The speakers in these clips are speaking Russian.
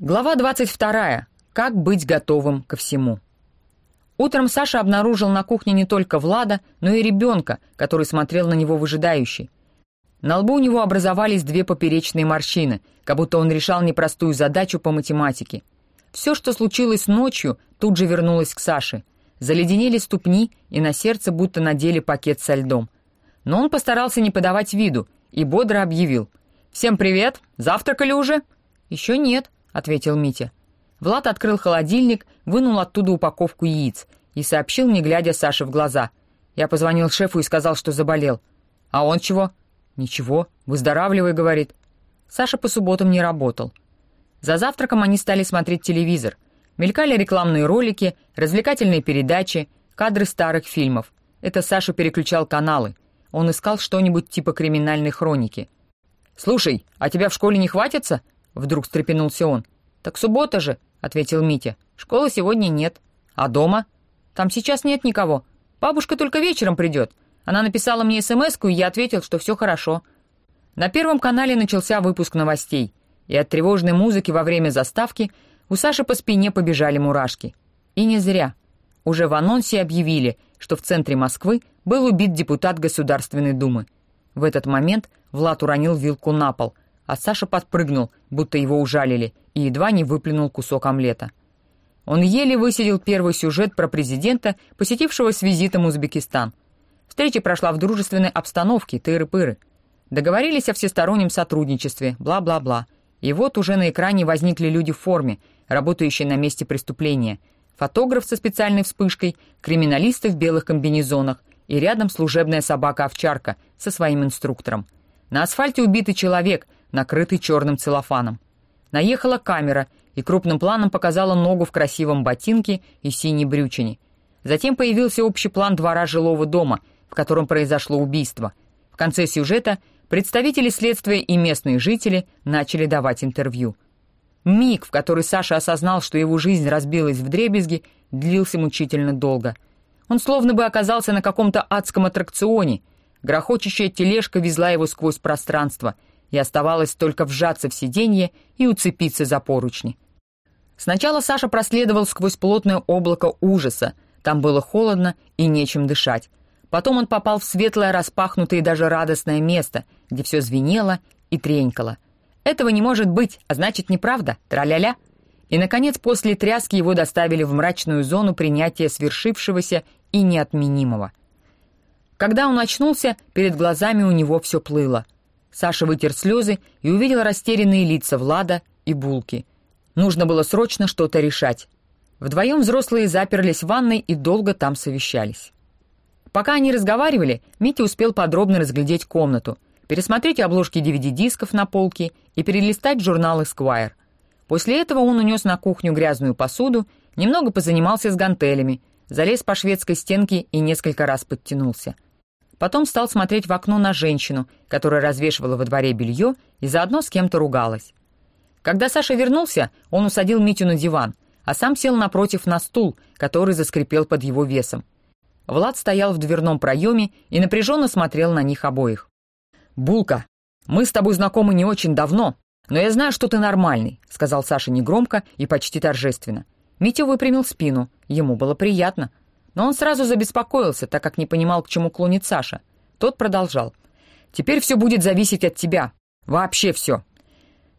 Глава 22. Как быть готовым ко всему. Утром Саша обнаружил на кухне не только Влада, но и ребенка, который смотрел на него выжидающий. На лбу у него образовались две поперечные морщины, как будто он решал непростую задачу по математике. Все, что случилось ночью, тут же вернулось к Саше. Заледенели ступни, и на сердце будто надели пакет со льдом. Но он постарался не подавать виду и бодро объявил. «Всем привет! Завтракали уже?» «Еще нет», — ответил Митя. Влад открыл холодильник, вынул оттуда упаковку яиц и сообщил, не глядя Саше в глаза. Я позвонил шефу и сказал, что заболел. «А он чего?» «Ничего, выздоравливай», — говорит. Саша по субботам не работал. За завтраком они стали смотреть телевизор. Мелькали рекламные ролики, развлекательные передачи, кадры старых фильмов. Это Саша переключал каналы. Он искал что-нибудь типа криминальной хроники. «Слушай, а тебя в школе не хватится?» Вдруг встрепенулся он. «Так суббота же», — ответил Митя. «Школы сегодня нет. А дома? Там сейчас нет никого. Бабушка только вечером придет. Она написала мне смс и я ответил, что все хорошо». На Первом канале начался выпуск новостей, и от тревожной музыки во время заставки у Саши по спине побежали мурашки. И не зря. Уже в анонсе объявили, что в центре Москвы был убит депутат Государственной Думы. В этот момент Влад уронил вилку на пол — а Саша подпрыгнул, будто его ужалили, и едва не выплюнул кусок омлета. Он еле высидел первый сюжет про президента, посетившего с визитом Узбекистан. Встреча прошла в дружественной обстановке, тыры-пыры. Договорились о всестороннем сотрудничестве, бла-бла-бла. И вот уже на экране возникли люди в форме, работающие на месте преступления. Фотограф со специальной вспышкой, криминалисты в белых комбинезонах и рядом служебная собака-овчарка со своим инструктором. На асфальте убитый человек — накрытый черным целлофаном. Наехала камера и крупным планом показала ногу в красивом ботинке и синей брючине. Затем появился общий план двора жилого дома, в котором произошло убийство. В конце сюжета представители следствия и местные жители начали давать интервью. Миг, в который Саша осознал, что его жизнь разбилась в дребезги, длился мучительно долго. Он словно бы оказался на каком-то адском аттракционе. Грохочущая тележка везла его сквозь пространство — и оставалось только вжаться в сиденье и уцепиться за поручни. Сначала Саша проследовал сквозь плотное облако ужаса, там было холодно и нечем дышать. Потом он попал в светлое, распахнутое и даже радостное место, где все звенело и тренькало. Этого не может быть, а значит неправда, траля-ля. И, наконец, после тряски его доставили в мрачную зону принятия свершившегося и неотменимого. Когда он очнулся, перед глазами у него все плыло — Саша вытер слезы и увидел растерянные лица Влада и Булки. Нужно было срочно что-то решать. Вдвоем взрослые заперлись в ванной и долго там совещались. Пока они разговаривали, Митя успел подробно разглядеть комнату, пересмотреть обложки DVD-дисков на полке и перелистать журнал Esquire. После этого он унес на кухню грязную посуду, немного позанимался с гантелями, залез по шведской стенке и несколько раз подтянулся — Потом стал смотреть в окно на женщину, которая развешивала во дворе белье и заодно с кем-то ругалась. Когда Саша вернулся, он усадил Митю на диван, а сам сел напротив на стул, который заскрипел под его весом. Влад стоял в дверном проеме и напряженно смотрел на них обоих. «Булка, мы с тобой знакомы не очень давно, но я знаю, что ты нормальный», — сказал Саша негромко и почти торжественно. Митя выпрямил спину. Ему было приятно. Но он сразу забеспокоился, так как не понимал, к чему клонит Саша. Тот продолжал. «Теперь все будет зависеть от тебя. Вообще все.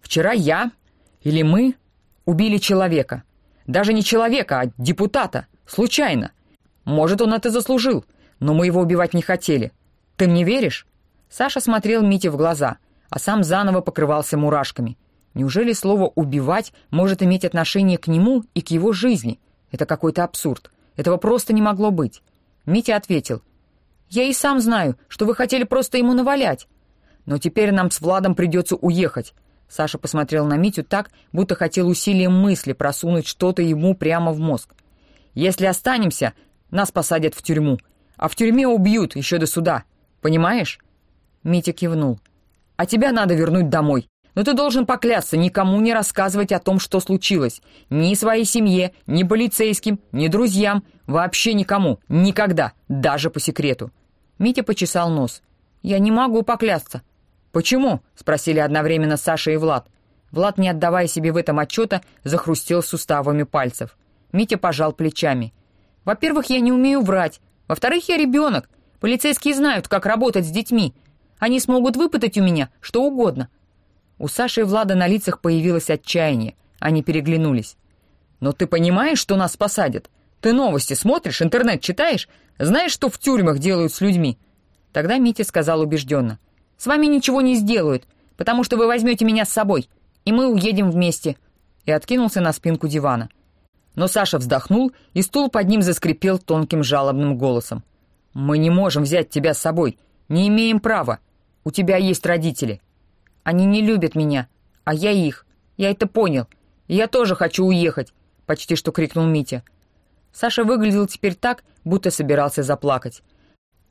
Вчера я или мы убили человека. Даже не человека, а депутата. Случайно. Может, он это заслужил, но мы его убивать не хотели. Ты мне веришь?» Саша смотрел Мите в глаза, а сам заново покрывался мурашками. Неужели слово «убивать» может иметь отношение к нему и к его жизни? Это какой-то абсурд. Этого просто не могло быть. Митя ответил. «Я и сам знаю, что вы хотели просто ему навалять. Но теперь нам с Владом придется уехать». Саша посмотрел на Митю так, будто хотел усилием мысли просунуть что-то ему прямо в мозг. «Если останемся, нас посадят в тюрьму. А в тюрьме убьют еще до суда. Понимаешь?» Митя кивнул. «А тебя надо вернуть домой. Но ты должен поклясться никому не рассказывать о том, что случилось. Ни своей семье, ни полицейским, ни друзьям. Вообще никому. Никогда. Даже по секрету». Митя почесал нос. «Я не могу поклясться». «Почему?» — спросили одновременно Саша и Влад. Влад, не отдавая себе в этом отчета, захрустел суставами пальцев. Митя пожал плечами. «Во-первых, я не умею врать. Во-вторых, я ребенок. Полицейские знают, как работать с детьми. Они смогут выпытать у меня что угодно». У Саши и Влада на лицах появилось отчаяние. Они переглянулись. «Но ты понимаешь, что нас посадят? Ты новости смотришь, интернет читаешь? Знаешь, что в тюрьмах делают с людьми?» Тогда Митя сказал убежденно. «С вами ничего не сделают, потому что вы возьмете меня с собой, и мы уедем вместе». И откинулся на спинку дивана. Но Саша вздохнул, и стул под ним заскрипел тонким жалобным голосом. «Мы не можем взять тебя с собой. Не имеем права. У тебя есть родители. Они не любят меня, а я их. Я это понял. Я тоже хочу уехать», — почти что крикнул Митя. Саша выглядел теперь так, будто собирался заплакать.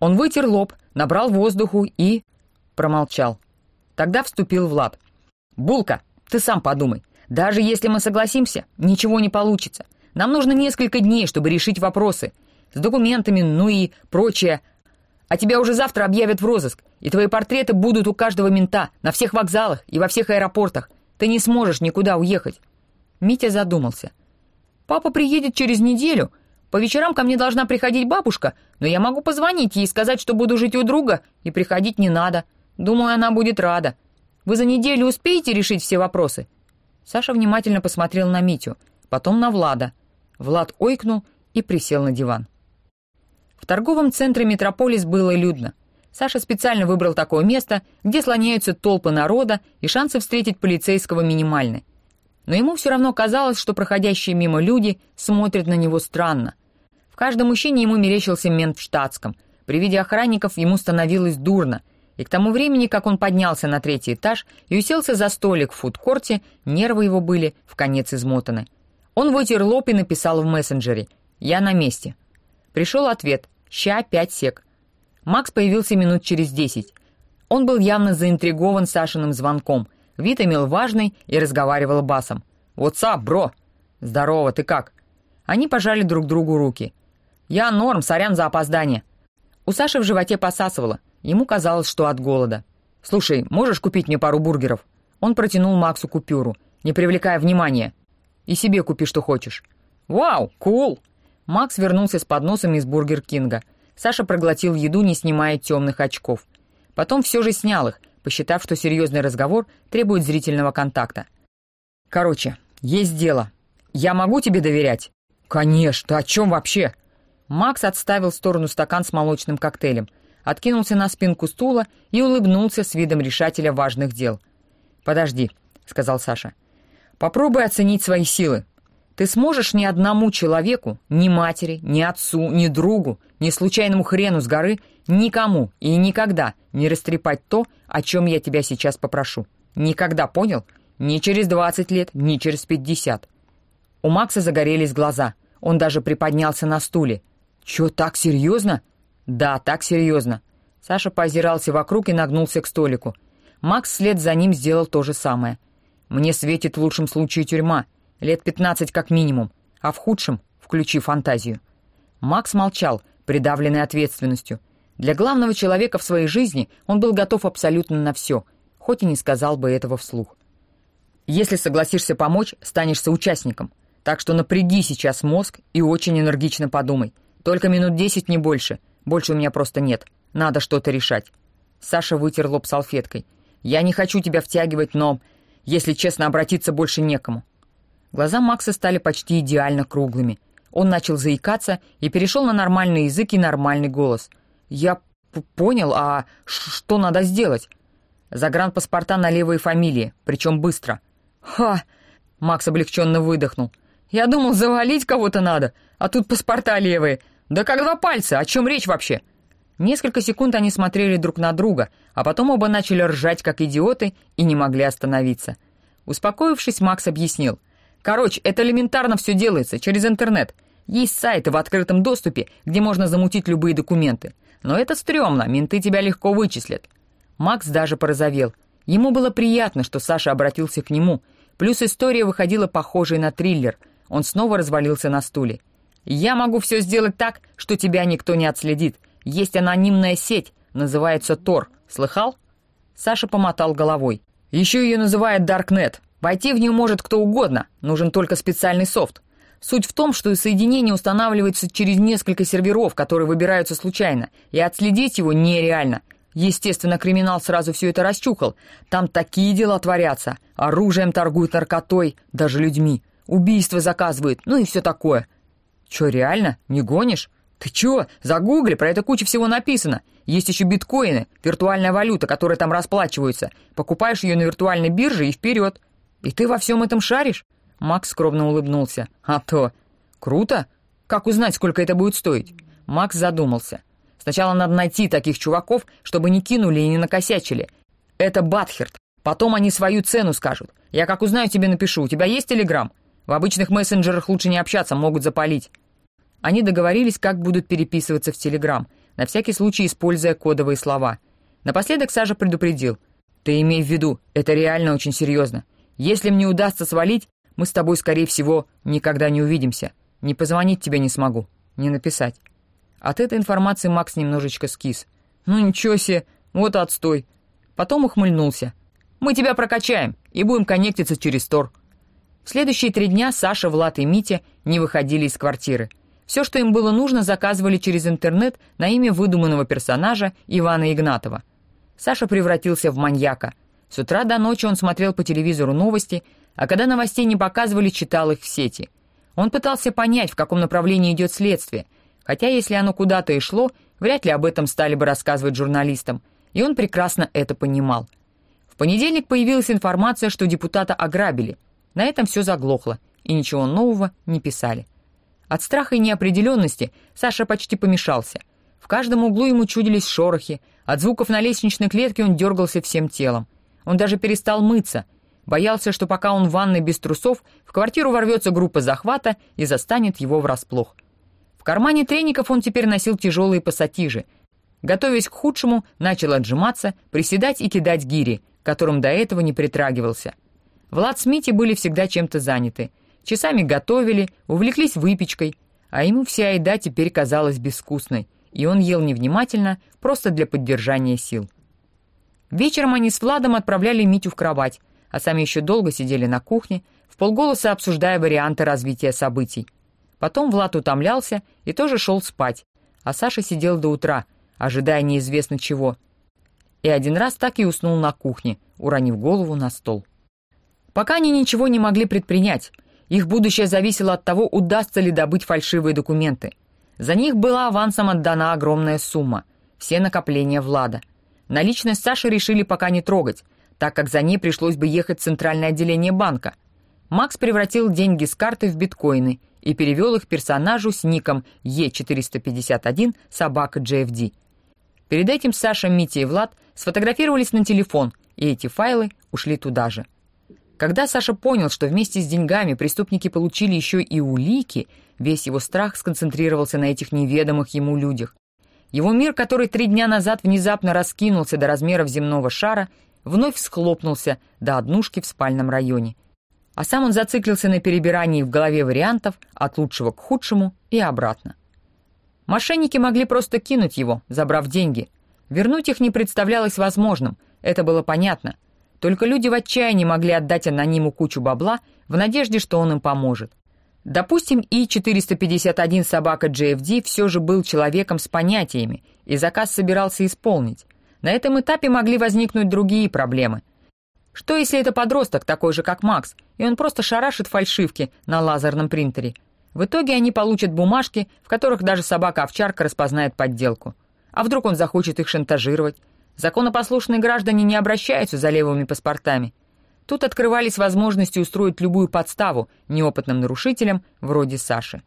Он вытер лоб, набрал воздуху и... промолчал. Тогда вступил Влад. «Булка, ты сам подумай. Даже если мы согласимся, ничего не получится. Нам нужно несколько дней, чтобы решить вопросы. С документами, ну и прочее. А тебя уже завтра объявят в розыск, и твои портреты будут у каждого мента, на всех вокзалах и во всех аэропортах. Ты не сможешь никуда уехать». Митя задумался. «Папа приедет через неделю. По вечерам ко мне должна приходить бабушка, но я могу позвонить ей и сказать, что буду жить у друга, и приходить не надо. Думаю, она будет рада. Вы за неделю успеете решить все вопросы?» Саша внимательно посмотрел на Митю, потом на Влада. Влад ойкнул и присел на диван. В торговом центре «Метрополис» было людно. Саша специально выбрал такое место, где слоняются толпы народа, и шансы встретить полицейского минимальны. Но ему все равно казалось, что проходящие мимо люди смотрят на него странно. В каждом мужчине ему мерещился мент в штатском. При виде охранников ему становилось дурно, и к тому времени, как он поднялся на третий этаж и уселся за столик в фудкорте, нервы его были в конец измотаны. Он вытер лоб и написал в мессенджере «Я на месте». Пришел ответ «Ща пять сек». Макс появился минут через десять. Он был явно заинтригован Сашиным звонком. Вид имел важный и разговаривал басом. «What's up, bro!» «Здорово, ты как?» Они пожали друг другу руки. «Я норм, сорян за опоздание». У Саши в животе посасывало. Ему казалось, что от голода. «Слушай, можешь купить мне пару бургеров?» Он протянул Максу купюру, не привлекая внимания. «И себе купи, что хочешь». «Wow, cool!» Макс вернулся с подносом из Бургер Кинга. Саша проглотил еду, не снимая темных очков. Потом все же снял их, посчитав, что серьезный разговор требует зрительного контакта. «Короче, есть дело. Я могу тебе доверять?» «Конечно, о чем вообще?» Макс отставил в сторону стакан с молочным коктейлем, откинулся на спинку стула и улыбнулся с видом решателя важных дел. «Подожди», — сказал Саша. «Попробуй оценить свои силы. Ты сможешь ни одному человеку, ни матери, ни отцу, ни другу, ни случайному хрену с горы, никому и никогда не растрепать то, о чем я тебя сейчас попрошу. Никогда, понял? Ни через двадцать лет, ни через пятьдесят. У Макса загорелись глаза. Он даже приподнялся на стуле. «Чё, так серьезно?» «Да, так серьезно». Саша поозирался вокруг и нагнулся к столику. Макс вслед за ним сделал то же самое. «Мне светит в лучшем случае тюрьма», Лет пятнадцать как минимум, а в худшем — включи фантазию. Макс молчал, придавленный ответственностью. Для главного человека в своей жизни он был готов абсолютно на все, хоть и не сказал бы этого вслух. Если согласишься помочь, станешь соучастником. Так что напряги сейчас мозг и очень энергично подумай. Только минут десять, не больше. Больше у меня просто нет. Надо что-то решать. Саша вытер лоб салфеткой. Я не хочу тебя втягивать, но, если честно, обратиться больше некому. Глаза Макса стали почти идеально круглыми. Он начал заикаться и перешел на нормальный язык и нормальный голос. «Я понял, а что надо сделать?» «Загранпаспорта на левые фамилии, причем быстро». «Ха!» — Макс облегченно выдохнул. «Я думал, завалить кого-то надо, а тут паспорта левые. Да как два пальца, о чем речь вообще?» Несколько секунд они смотрели друг на друга, а потом оба начали ржать, как идиоты, и не могли остановиться. Успокоившись, Макс объяснил. Короче, это элементарно все делается, через интернет. Есть сайты в открытом доступе, где можно замутить любые документы. Но это стрёмно, менты тебя легко вычислят. Макс даже порозовел. Ему было приятно, что Саша обратился к нему. Плюс история выходила похожей на триллер. Он снова развалился на стуле. «Я могу все сделать так, что тебя никто не отследит. Есть анонимная сеть, называется Тор. Слыхал?» Саша помотал головой. «Еще ее называют Даркнет. Войти в нее может кто угодно, нужен только специальный софт. Суть в том, что соединение устанавливается через несколько серверов, которые выбираются случайно, и отследить его нереально. Естественно, криминал сразу все это расчухал. Там такие дела творятся. Оружием торгуют, наркотой, даже людьми. Убийства заказывают, ну и все такое. Че, реально? Не гонишь? Ты чё? Загугли, про это куча всего написано. Есть еще биткоины, виртуальная валюта, которая там расплачиваются. Покупаешь ее на виртуальной бирже и вперед. И ты во всем этом шаришь? Макс скромно улыбнулся. «А то! Круто! Как узнать, сколько это будет стоить?» Макс задумался. «Сначала надо найти таких чуваков, чтобы не кинули и не накосячили. Это Батхерт. Потом они свою цену скажут. Я как узнаю, тебе напишу. У тебя есть телеграм? В обычных мессенджерах лучше не общаться, могут запалить». Они договорились, как будут переписываться в телеграм, на всякий случай используя кодовые слова. Напоследок Саша предупредил. «Ты имей в виду, это реально очень серьезно. Если мне удастся свалить, мы с тобой, скорее всего, никогда не увидимся. Не позвонить тебе не смогу, не написать». От этой информации Макс немножечко скис. «Ну ничего себе, вот отстой». Потом ухмыльнулся. «Мы тебя прокачаем и будем коннектиться через Тор». В следующие три дня Саша, Влад и Митя не выходили из квартиры. Все, что им было нужно, заказывали через интернет на имя выдуманного персонажа Ивана Игнатова. Саша превратился в маньяка. С утра до ночи он смотрел по телевизору новости, а когда новостей не показывали, читал их в сети. Он пытался понять, в каком направлении идет следствие, хотя если оно куда-то и шло, вряд ли об этом стали бы рассказывать журналистам, и он прекрасно это понимал. В понедельник появилась информация, что депутата ограбили. На этом все заглохло, и ничего нового не писали. От страха и неопределенности Саша почти помешался. В каждом углу ему чудились шорохи, от звуков на лестничной клетке он дергался всем телом. Он даже перестал мыться — Боялся, что пока он в ванной без трусов, в квартиру ворвется группа захвата и застанет его врасплох. В кармане треников он теперь носил тяжелые пассатижи. Готовясь к худшему, начал отжиматься, приседать и кидать гири, которым до этого не притрагивался. Влад с Мити были всегда чем-то заняты. Часами готовили, увлеклись выпечкой, а ему вся еда теперь казалась безвкусной, и он ел невнимательно, просто для поддержания сил. Вечером они с Владом отправляли Митю в кровать, а сами еще долго сидели на кухне, в полголоса обсуждая варианты развития событий. Потом Влад утомлялся и тоже шел спать, а Саша сидел до утра, ожидая неизвестно чего. И один раз так и уснул на кухне, уронив голову на стол. Пока они ничего не могли предпринять, их будущее зависело от того, удастся ли добыть фальшивые документы. За них была авансом отдана огромная сумма, все накопления Влада. Наличность Саши решили пока не трогать, так как за ней пришлось бы ехать в центральное отделение банка. Макс превратил деньги с карты в биткоины и перевел их персонажу с ником Е451 собака JFD. Перед этим Саша, Митя и Влад сфотографировались на телефон, и эти файлы ушли туда же. Когда Саша понял, что вместе с деньгами преступники получили еще и улики, весь его страх сконцентрировался на этих неведомых ему людях. Его мир, который три дня назад внезапно раскинулся до размеров земного шара, вновь схлопнулся до однушки в спальном районе. А сам он зациклился на перебирании в голове вариантов от лучшего к худшему и обратно. Мошенники могли просто кинуть его, забрав деньги. Вернуть их не представлялось возможным, это было понятно. Только люди в отчаянии могли отдать анониму кучу бабла в надежде, что он им поможет. Допустим, И-451 собака GFD все же был человеком с понятиями, и заказ собирался исполнить. На этом этапе могли возникнуть другие проблемы. Что если это подросток, такой же, как Макс, и он просто шарашит фальшивки на лазерном принтере? В итоге они получат бумажки, в которых даже собака-овчарка распознает подделку. А вдруг он захочет их шантажировать? Законопослушные граждане не обращаются за левыми паспортами. Тут открывались возможности устроить любую подставу неопытным нарушителям, вроде Саши.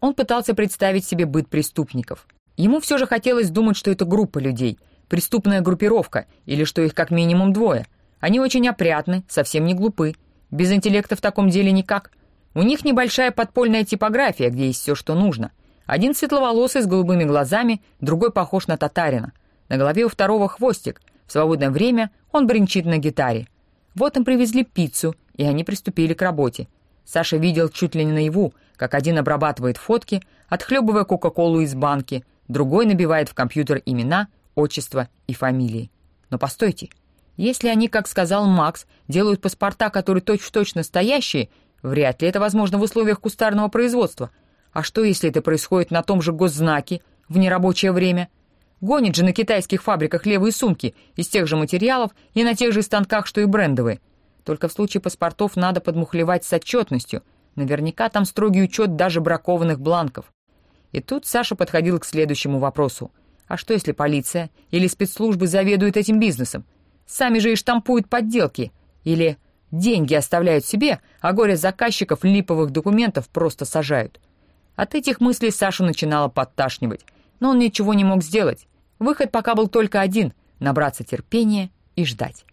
Он пытался представить себе быт преступников. Ему все же хотелось думать, что это группа людей — преступная группировка, или что их как минимум двое. Они очень опрятны, совсем не глупы. Без интеллекта в таком деле никак. У них небольшая подпольная типография, где есть все, что нужно. Один светловолосый с голубыми глазами, другой похож на татарина. На голове у второго хвостик. В свободное время он бренчит на гитаре. Вот им привезли пиццу, и они приступили к работе. Саша видел чуть ли не наяву, как один обрабатывает фотки, отхлебывая Кока-Колу из банки, другой набивает в компьютер имена, отчество и фамилии. Но постойте, Если они, как сказал Макс, делают паспорта, которые точь-в-точь -точь настоящие, вряд ли это возможно в условиях кустарного производства. А что, если это происходит на том же госзнаке в нерабочее время? Гонят же на китайских фабриках левые сумки из тех же материалов и на тех же станках, что и брендовые. Только в случае паспортов надо подмухлевать с отчетностью. Наверняка там строгий учет даже бракованных бланков. И тут Саша подходил к следующему вопросу. А что, если полиция или спецслужбы заведуют этим бизнесом? Сами же и штампуют подделки. Или деньги оставляют себе, а горе заказчиков липовых документов просто сажают. От этих мыслей Сашу начинало подташнивать. Но он ничего не мог сделать. Выход пока был только один — набраться терпения и ждать.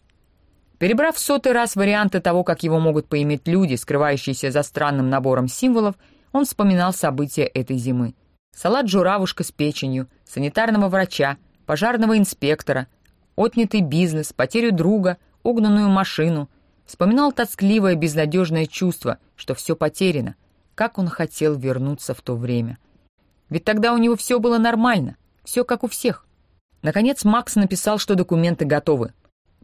Перебрав сотый раз варианты того, как его могут поиметь люди, скрывающиеся за странным набором символов, он вспоминал события этой зимы. Салат журавушка с печенью, санитарного врача, пожарного инспектора, отнятый бизнес, потерю друга, угнанную машину. Вспоминал тоскливое, безнадежное чувство, что все потеряно. Как он хотел вернуться в то время. Ведь тогда у него все было нормально, все как у всех. Наконец Макс написал, что документы готовы.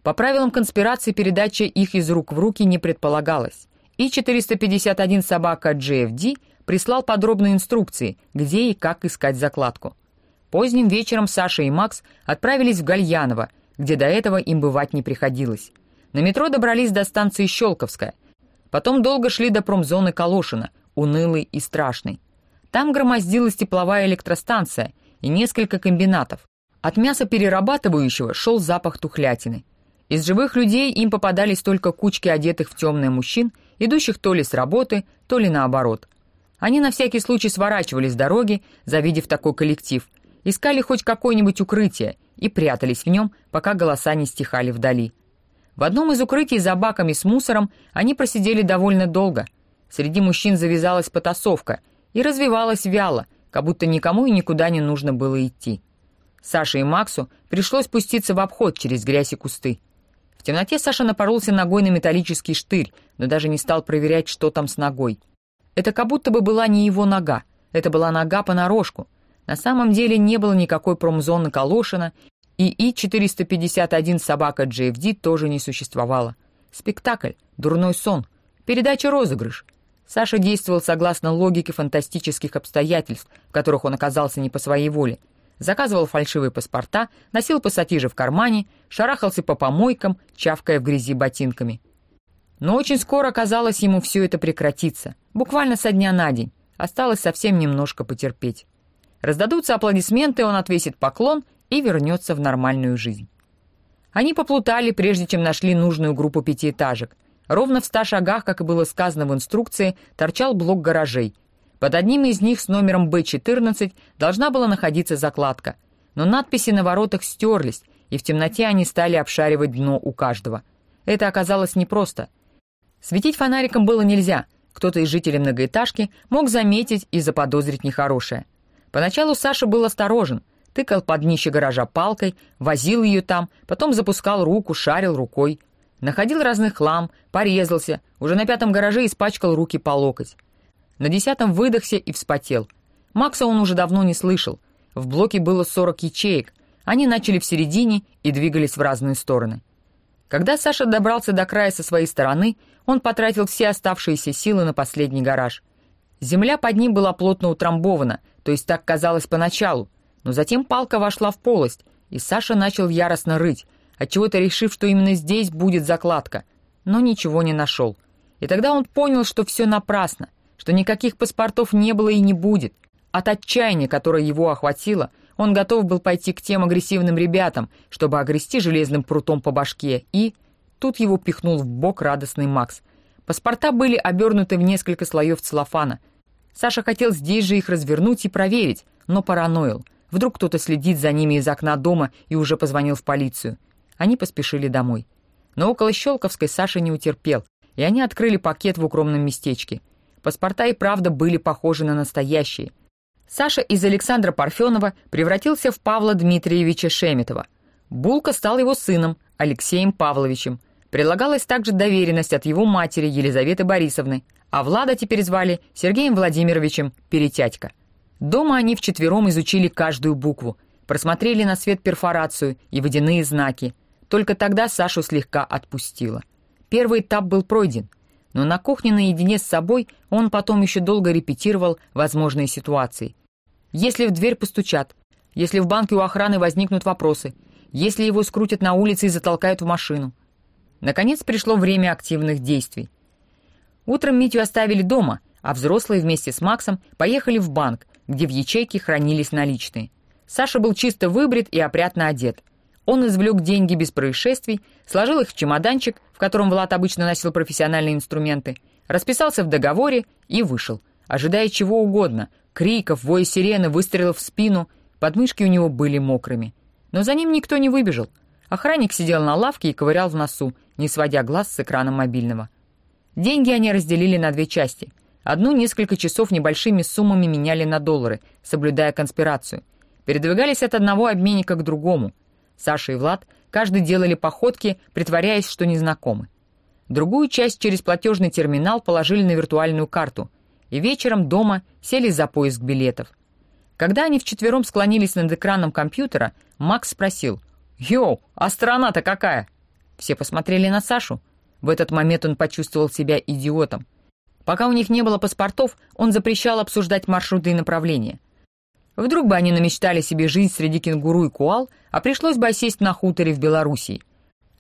По правилам конспирации передача их из рук в руки не предполагалась. И 451 собака GFD прислал подробные инструкции, где и как искать закладку. Поздним вечером Саша и Макс отправились в Гальяново, где до этого им бывать не приходилось. На метро добрались до станции Щелковская. Потом долго шли до промзоны Калошина, унылой и страшной. Там громоздилась тепловая электростанция и несколько комбинатов. От мяса перерабатывающего шел запах тухлятины. Из живых людей им попадались только кучки одетых в темное мужчин, идущих то ли с работы, то ли наоборот. Они на всякий случай сворачивали с дороги, завидев такой коллектив, искали хоть какое-нибудь укрытие и прятались в нем, пока голоса не стихали вдали. В одном из укрытий за баками с мусором они просидели довольно долго. Среди мужчин завязалась потасовка и развивалась вяло, как будто никому и никуда не нужно было идти. Саше и Максу пришлось спуститься в обход через грязь и кусты. В темноте Саша напоролся ногой на металлический штырь, но даже не стал проверять, что там с ногой. Это как будто бы была не его нога, это была нога понарошку — на самом деле не было никакой промзоны Калошина, и И-451 собака JFD тоже не существовало. Спектакль, дурной сон, передача-розыгрыш. Саша действовал согласно логике фантастических обстоятельств, в которых он оказался не по своей воле. Заказывал фальшивые паспорта, носил пассатижи в кармане, шарахался по помойкам, чавкая в грязи ботинками. Но очень скоро, казалось, ему все это прекратится. Буквально со дня на день. Осталось совсем немножко потерпеть. Раздадутся аплодисменты, он отвесит поклон и вернется в нормальную жизнь. Они поплутали, прежде чем нашли нужную группу пятиэтажек. Ровно в ста шагах, как и было сказано в инструкции, торчал блок гаражей. Под одним из них с номером Б-14 должна была находиться закладка. Но надписи на воротах стерлись, и в темноте они стали обшаривать дно у каждого. Это оказалось непросто. Светить фонариком было нельзя. Кто-то из жителей многоэтажки мог заметить и заподозрить нехорошее. Поначалу Саша был осторожен, тыкал под днище гаража палкой, возил ее там, потом запускал руку, шарил рукой. Находил разный хлам, порезался, уже на пятом гараже испачкал руки по локоть. На десятом выдохся и вспотел. Макса он уже давно не слышал. В блоке было сорок ячеек. Они начали в середине и двигались в разные стороны. Когда Саша добрался до края со своей стороны, он потратил все оставшиеся силы на последний гараж. Земля под ним была плотно утрамбована, то есть так казалось поначалу, но затем палка вошла в полость, и Саша начал яростно рыть, отчего-то решив, что именно здесь будет закладка, но ничего не нашел. И тогда он понял, что все напрасно, что никаких паспортов не было и не будет. От отчаяния, которое его охватило, он готов был пойти к тем агрессивным ребятам, чтобы огрести железным прутом по башке, и... Тут его пихнул в бок радостный Макс. Паспорта были обернуты в несколько слоев целлофана, Саша хотел здесь же их развернуть и проверить, но параноил. Вдруг кто-то следит за ними из окна дома и уже позвонил в полицию. Они поспешили домой. Но около Щелковской Саша не утерпел, и они открыли пакет в укромном местечке. Паспорта и правда были похожи на настоящие. Саша из Александра Парфенова превратился в Павла Дмитриевича Шеметова. Булка стал его сыном, Алексеем Павловичем. Прилагалась также доверенность от его матери Елизаветы Борисовны, а Влада теперь звали Сергеем Владимировичем Перетятько. Дома они вчетвером изучили каждую букву, просмотрели на свет перфорацию и водяные знаки, только тогда Сашу слегка отпустила. Первый этап был пройден, но на кухне наедине с собой он потом еще долго репетировал возможные ситуации. Если в дверь постучат, если в банке у охраны возникнут вопросы, если его скрутят на улице и затолкают в машину. Наконец пришло время активных действий. Утром Митю оставили дома, а взрослые вместе с Максом поехали в банк, где в ячейке хранились наличные. Саша был чисто выбрит и опрятно одет. Он извлек деньги без происшествий, сложил их в чемоданчик, в котором Влад обычно носил профессиональные инструменты, расписался в договоре и вышел, ожидая чего угодно — криков, воя сирены, выстрелов в спину. Подмышки у него были мокрыми. Но за ним никто не выбежал. Охранник сидел на лавке и ковырял в носу, не сводя глаз с экрана мобильного. Деньги они разделили на две части. Одну несколько часов небольшими суммами меняли на доллары, соблюдая конспирацию. Передвигались от одного обменника к другому. Саша и Влад каждый делали походки, притворяясь, что незнакомы. Другую часть через платежный терминал положили на виртуальную карту, и вечером дома сели за поиск билетов. Когда они вчетвером склонились над экраном компьютера, Макс спросил «Йоу, а страна-то какая?» Все посмотрели на Сашу. В этот момент он почувствовал себя идиотом. Пока у них не было паспортов, он запрещал обсуждать маршруты и направления. Вдруг бы они намечтали себе жизнь среди кенгуру и куал, а пришлось бы осесть на хуторе в Белоруссии.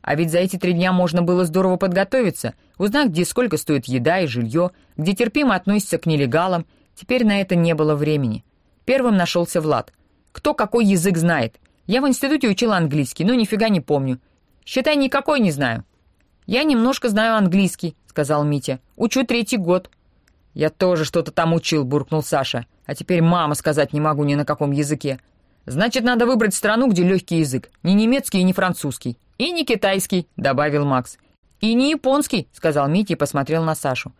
А ведь за эти три дня можно было здорово подготовиться, узнать, где сколько стоит еда и жилье, где терпимо относятся к нелегалам. Теперь на это не было времени. Первым нашелся Влад. Кто какой язык знает? Я в институте учил английский, но нифига не помню. Считай, никакой не знаю. «Я немножко знаю английский», — сказал Митя. «Учу третий год». «Я тоже что-то там учил», — буркнул Саша. «А теперь мама сказать не могу ни на каком языке». «Значит, надо выбрать страну, где легкий язык. Не немецкий и не французский. И не китайский», — добавил Макс. «И не японский», — сказал Митя и посмотрел на Сашу.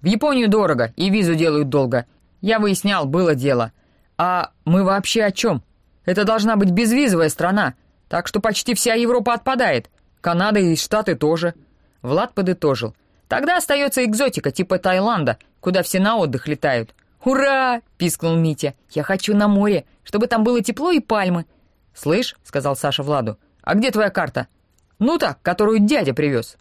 «В Японию дорого, и визу делают долго. Я выяснял, было дело. А мы вообще о чем? Это должна быть безвизовая страна, так что почти вся Европа отпадает. Канада и Штаты тоже». Влад подытожил. «Тогда остается экзотика, типа Таиланда, куда все на отдых летают». «Ура!» — пискнул Митя. «Я хочу на море, чтобы там было тепло и пальмы». «Слышь», — сказал Саша Владу, — «а где твоя карта?» «Ну так, которую дядя привез».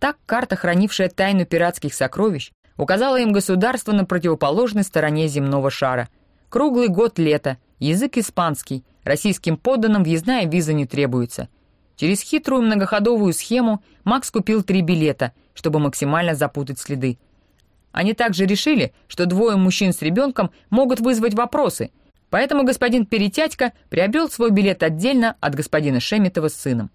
Так карта, хранившая тайну пиратских сокровищ, указала им государство на противоположной стороне земного шара. Круглый год лета, язык испанский, российским подданным въездная виза не требуется — Через хитрую многоходовую схему Макс купил три билета, чтобы максимально запутать следы. Они также решили, что двое мужчин с ребенком могут вызвать вопросы, поэтому господин Перетятько приобрел свой билет отдельно от господина Шеметова с сыном.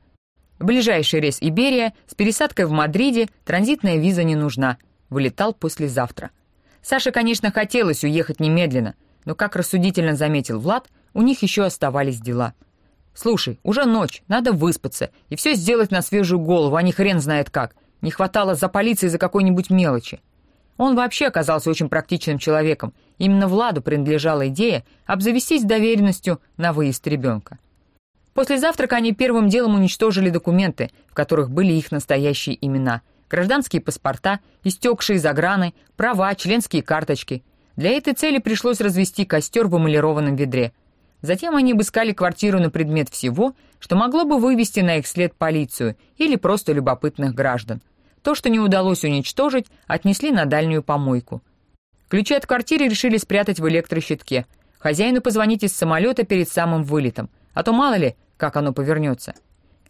Ближайший рейс Иберия с пересадкой в Мадриде транзитная виза не нужна, вылетал послезавтра. Саше, конечно, хотелось уехать немедленно, но, как рассудительно заметил Влад, у них еще оставались дела — «Слушай, уже ночь, надо выспаться и все сделать на свежую голову, а не хрен знает как. Не хватало за полицией за какой-нибудь мелочи». Он вообще оказался очень практичным человеком. Именно Владу принадлежала идея обзавестись доверенностью на выезд ребенка. После завтрака они первым делом уничтожили документы, в которых были их настоящие имена, гражданские паспорта, истекшие заграны, права, членские карточки. Для этой цели пришлось развести костер в эмалированном ведре — Затем они обыскали квартиру на предмет всего, что могло бы вывести на их след полицию или просто любопытных граждан. То, что не удалось уничтожить, отнесли на дальнюю помойку. Ключи от квартиры решили спрятать в электрощитке. Хозяину позвонить из самолета перед самым вылетом, а то мало ли, как оно повернется.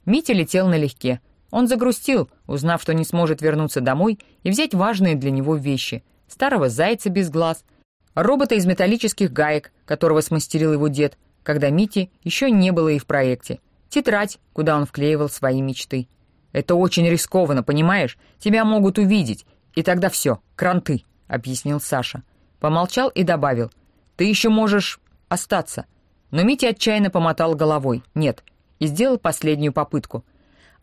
Митя летел налегке. Он загрустил, узнав, что не сможет вернуться домой и взять важные для него вещи. Старого зайца без глаз — робота из металлических гаек, которого смастерил его дед, когда Мити еще не было и в проекте, тетрадь, куда он вклеивал свои мечты. «Это очень рискованно, понимаешь? Тебя могут увидеть, и тогда все, кранты», — объяснил Саша. Помолчал и добавил, «Ты еще можешь остаться». Но Митя отчаянно помотал головой, «Нет», и сделал последнюю попытку.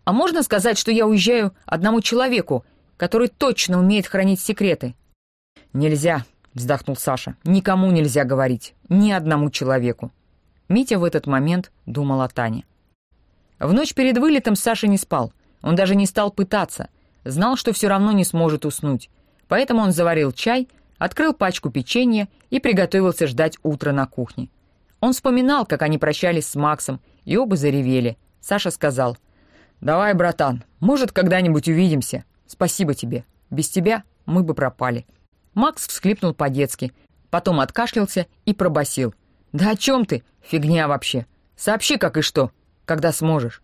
«А можно сказать, что я уезжаю одному человеку, который точно умеет хранить секреты?» «Нельзя», — вздохнул Саша. «Никому нельзя говорить. Ни одному человеку». Митя в этот момент думал о Тане. В ночь перед вылетом Саша не спал. Он даже не стал пытаться. Знал, что все равно не сможет уснуть. Поэтому он заварил чай, открыл пачку печенья и приготовился ждать утра на кухне. Он вспоминал, как они прощались с Максом, и оба заревели. Саша сказал, «Давай, братан, может, когда-нибудь увидимся. Спасибо тебе. Без тебя мы бы пропали». Макс всхлипнул по-детски, потом откашлялся и пробасил. «Да о чем ты? Фигня вообще. Сообщи, как и что, когда сможешь».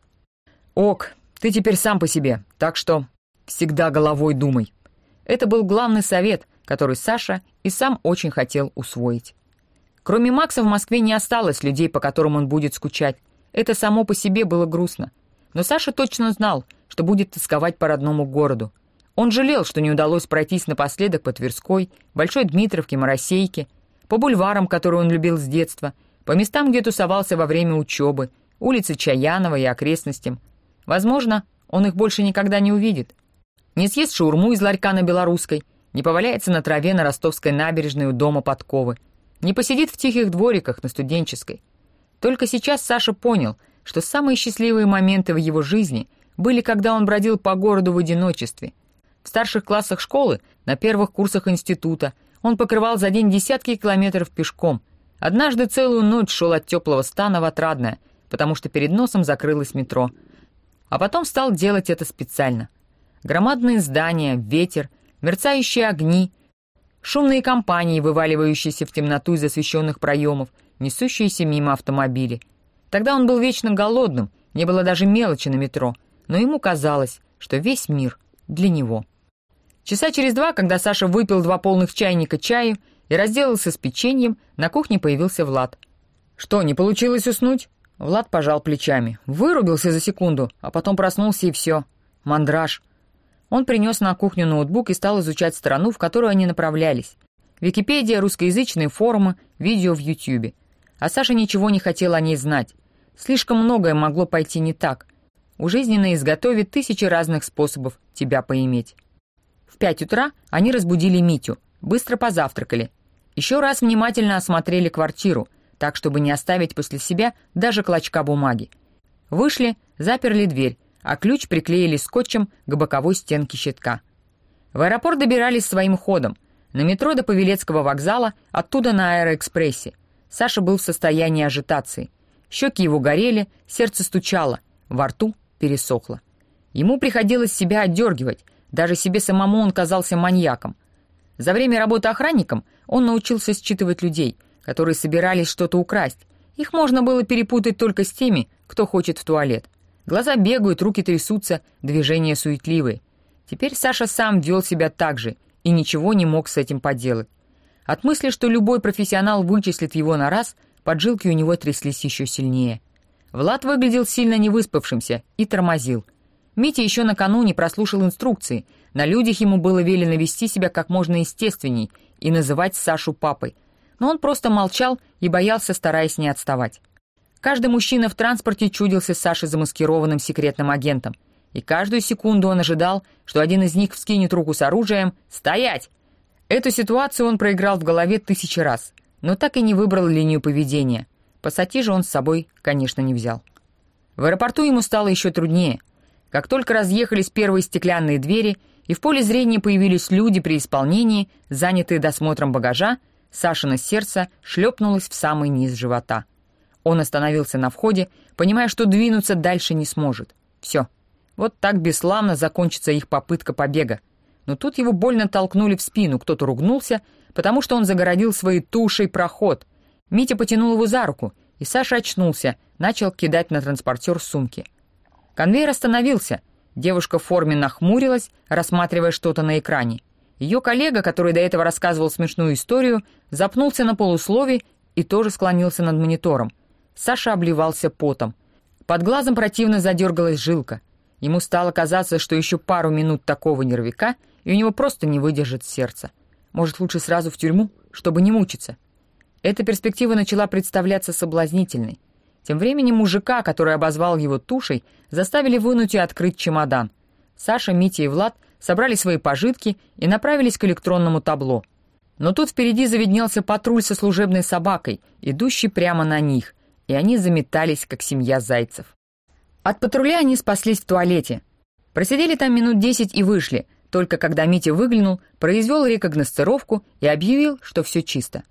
«Ок, ты теперь сам по себе, так что всегда головой думай». Это был главный совет, который Саша и сам очень хотел усвоить. Кроме Макса в Москве не осталось людей, по которым он будет скучать. Это само по себе было грустно. Но Саша точно знал, что будет тосковать по родному городу. Он жалел, что не удалось пройтись напоследок по Тверской, Большой Дмитровке, Моросейке, по бульварам, которые он любил с детства, по местам, где тусовался во время учебы, улице Чаянова и окрестностям. Возможно, он их больше никогда не увидит. Не съест шаурму из ларька на Белорусской, не поваляется на траве на ростовской набережной у дома Подковы, не посидит в тихих двориках на студенческой. Только сейчас Саша понял — что самые счастливые моменты в его жизни были, когда он бродил по городу в одиночестве. В старших классах школы, на первых курсах института, он покрывал за день десятки километров пешком. Однажды целую ночь шел от теплого стана в Отрадное, потому что перед носом закрылось метро. А потом стал делать это специально. Громадные здания, ветер, мерцающие огни, шумные компании, вываливающиеся в темноту из освещенных проемов, несущиеся мимо автомобили — Тогда он был вечно голодным, не было даже мелочи на метро, но ему казалось, что весь мир для него. Часа через два, когда Саша выпил два полных чайника чаю и разделался с печеньем, на кухне появился Влад. «Что, не получилось уснуть?» Влад пожал плечами. Вырубился за секунду, а потом проснулся и все. Мандраж. Он принес на кухню ноутбук и стал изучать страну, в которую они направлялись. Википедия, русскоязычные форумы, видео в Ютьюбе. А Саша ничего не хотел о ней знать. Слишком многое могло пойти не так. У жизни на изготове тысячи разных способов тебя поиметь. В пять утра они разбудили Митю, быстро позавтракали. Еще раз внимательно осмотрели квартиру, так, чтобы не оставить после себя даже клочка бумаги. Вышли, заперли дверь, а ключ приклеили скотчем к боковой стенке щитка. В аэропорт добирались своим ходом. На метро до Павелецкого вокзала, оттуда на аэроэкспрессе. Саша был в состоянии ажитации — Щеки его горели, сердце стучало, во рту пересохло. Ему приходилось себя отдергивать, даже себе самому он казался маньяком. За время работы охранником он научился считывать людей, которые собирались что-то украсть. Их можно было перепутать только с теми, кто хочет в туалет. Глаза бегают, руки трясутся, движения суетливые. Теперь Саша сам вел себя так же и ничего не мог с этим поделать. От мысли, что любой профессионал вычислит его на раз – Поджилки у него тряслись еще сильнее. Влад выглядел сильно невыспавшимся и тормозил. Митя еще накануне прослушал инструкции. На людях ему было велено вести себя как можно естественней и называть Сашу папой. Но он просто молчал и боялся, стараясь не отставать. Каждый мужчина в транспорте чудился Саше замаскированным секретным агентом. И каждую секунду он ожидал, что один из них вскинет руку с оружием «Стоять!». Эту ситуацию он проиграл в голове тысячи раз но так и не выбрал линию поведения. Пассатижи он с собой, конечно, не взял. В аэропорту ему стало еще труднее. Как только разъехались первые стеклянные двери и в поле зрения появились люди при исполнении, занятые досмотром багажа, Сашино сердце шлепнулось в самый низ живота. Он остановился на входе, понимая, что двинуться дальше не сможет. Все. Вот так бесславно закончится их попытка побега. Но тут его больно толкнули в спину, кто-то ругнулся, потому что он загородил своей тушей проход. Митя потянул его за руку, и Саша очнулся, начал кидать на транспортер сумки. Конвейер остановился. Девушка в форме нахмурилась, рассматривая что-то на экране. Ее коллега, который до этого рассказывал смешную историю, запнулся на полуслове и тоже склонился над монитором. Саша обливался потом. Под глазом противно задергалась жилка. Ему стало казаться, что еще пару минут такого нервика, и у него просто не выдержит сердце. Может, лучше сразу в тюрьму, чтобы не мучиться? Эта перспектива начала представляться соблазнительной. Тем временем мужика, который обозвал его тушей, заставили вынуть и открыть чемодан. Саша, Митя и Влад собрали свои пожитки и направились к электронному табло. Но тут впереди заведнелся патруль со служебной собакой, идущий прямо на них, и они заметались, как семья зайцев. От патруля они спаслись в туалете. Просидели там минут десять и вышли — только когда Митя выглянул, произвел рекогносцировку и объявил, что все чисто.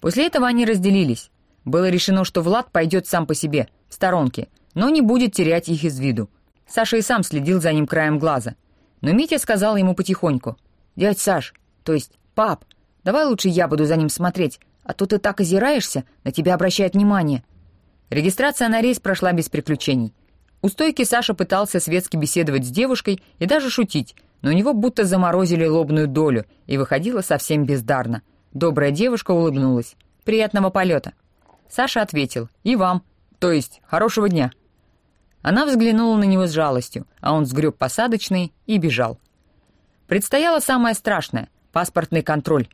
После этого они разделились. Было решено, что Влад пойдет сам по себе, в сторонке, но не будет терять их из виду. Саша и сам следил за ним краем глаза. Но Митя сказал ему потихоньку. «Дядь Саш, то есть пап, давай лучше я буду за ним смотреть, а то ты так озираешься, на тебя обращают внимание». Регистрация на рейс прошла без приключений. У стойки Саша пытался светски беседовать с девушкой и даже шутить, но у него будто заморозили лобную долю, и выходило совсем бездарно. Добрая девушка улыбнулась. «Приятного полета». Саша ответил. «И вам. То есть, хорошего дня». Она взглянула на него с жалостью, а он сгреб посадочный и бежал. Предстояло самое страшное — паспортный контроль.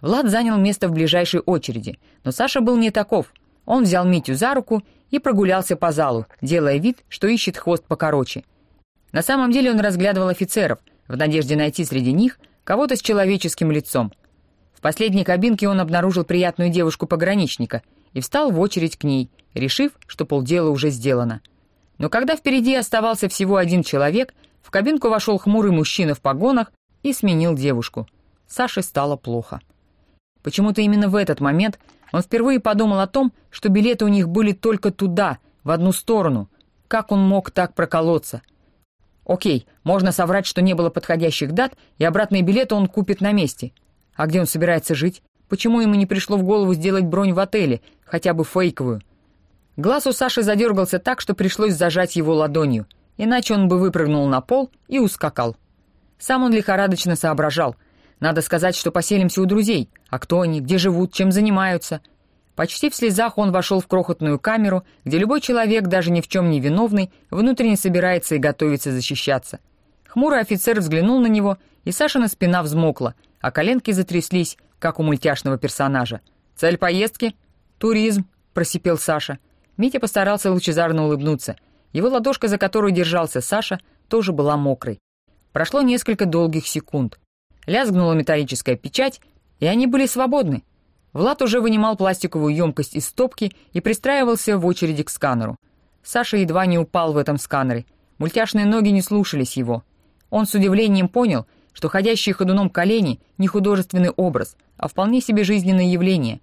Влад занял место в ближайшей очереди, но Саша был не таков. Он взял Митю за руку и прогулялся по залу, делая вид, что ищет хвост покороче. На самом деле он разглядывал офицеров, в надежде найти среди них кого-то с человеческим лицом. В последней кабинке он обнаружил приятную девушку-пограничника и встал в очередь к ней, решив, что полдела уже сделано. Но когда впереди оставался всего один человек, в кабинку вошел хмурый мужчина в погонах и сменил девушку. Саше стало плохо. Почему-то именно в этот момент он впервые подумал о том, что билеты у них были только туда, в одну сторону. Как он мог так проколоться? Окей, можно соврать, что не было подходящих дат, и обратные билеты он купит на месте. А где он собирается жить? Почему ему не пришло в голову сделать бронь в отеле, хотя бы фейковую? Глаз у Саши задергался так, что пришлось зажать его ладонью, иначе он бы выпрыгнул на пол и ускакал. Сам он лихорадочно соображал — надо сказать, что поселимся у друзей. А кто они, где живут, чем занимаются? Почти в слезах он вошел в крохотную камеру, где любой человек, даже ни в чем не виновный, внутренне собирается и готовится защищаться. Хмурый офицер взглянул на него, и Сашина спина взмокла, а коленки затряслись, как у мультяшного персонажа. «Цель поездки?» «Туризм», — просипел Саша. Митя постарался лучезарно улыбнуться. Его ладошка, за которую держался Саша, тоже была мокрой. Прошло несколько долгих секунд. Лязгнула металлическая печать, и они были свободны. Влад уже вынимал пластиковую емкость из стопки и пристраивался в очереди к сканеру. Саша едва не упал в этом сканере. Мультяшные ноги не слушались его. Он с удивлением понял, что ходящие ходуном колени не художественный образ, а вполне себе жизненное явление.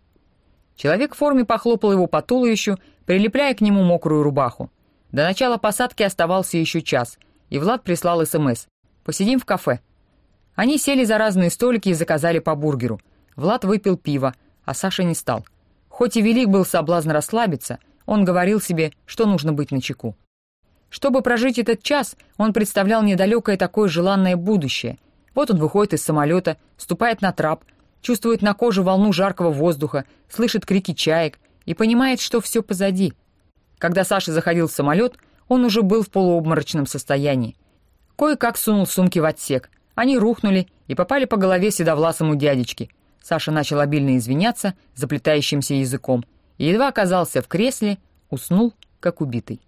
Человек в форме похлопал его по туловищу, прилепляя к нему мокрую рубаху. До начала посадки оставался еще час, и Влад прислал СМС. «Посидим в кафе». Они сели за разные столики и заказали по бургеру. Влад выпил пиво, а Саша не стал. Хоть и велик был соблазн расслабиться, он говорил себе, что нужно быть начеку. Чтобы прожить этот час, он представлял недалекое такое желанное будущее. Вот он выходит из самолета, ступает на трап, чувствует на коже волну жаркого воздуха, слышит крики чаек и понимает, что все позади. Когда Саша заходил в самолет, он уже был в полуобморочном состоянии. Кое-как сунул сумки в отсек, они рухнули и попали по голове седовласому дядечке. Саша начал обильно извиняться заплетающимся языком и едва оказался в кресле, уснул, как убитый.